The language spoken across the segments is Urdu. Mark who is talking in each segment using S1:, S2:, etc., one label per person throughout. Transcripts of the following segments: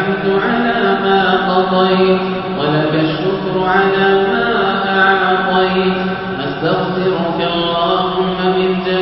S1: الحمد على ما قضيت ولك الشكر على ما أعطيت. أستغفرك اللهم من جميع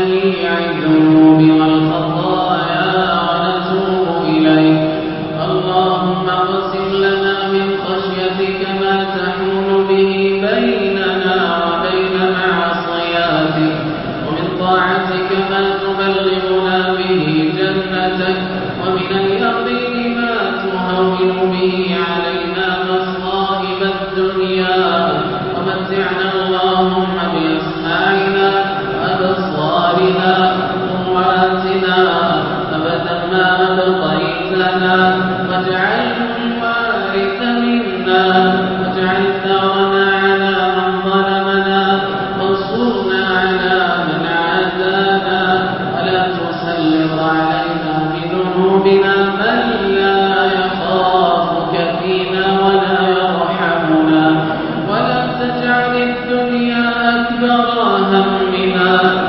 S1: ولا إلى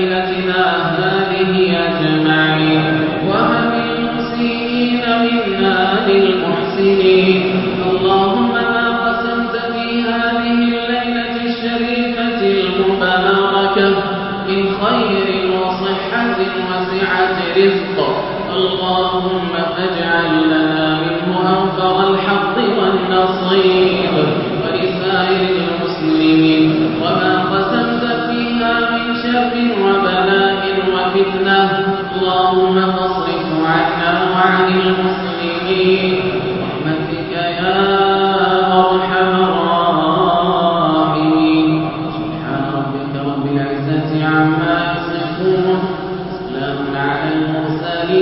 S1: رزق. اللهم اجعل لنا منه أنفر الحق والنصيب ولسائر المسلمين. وما قسمت فيها من شر وبلاء وفتنة. اللهم اصرف عنا وعن المسلمين.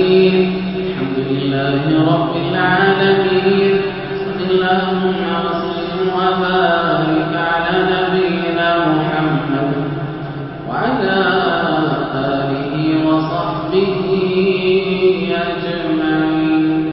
S1: الحمد لله رب العالمين. صلى الله عليه وسلم وبارك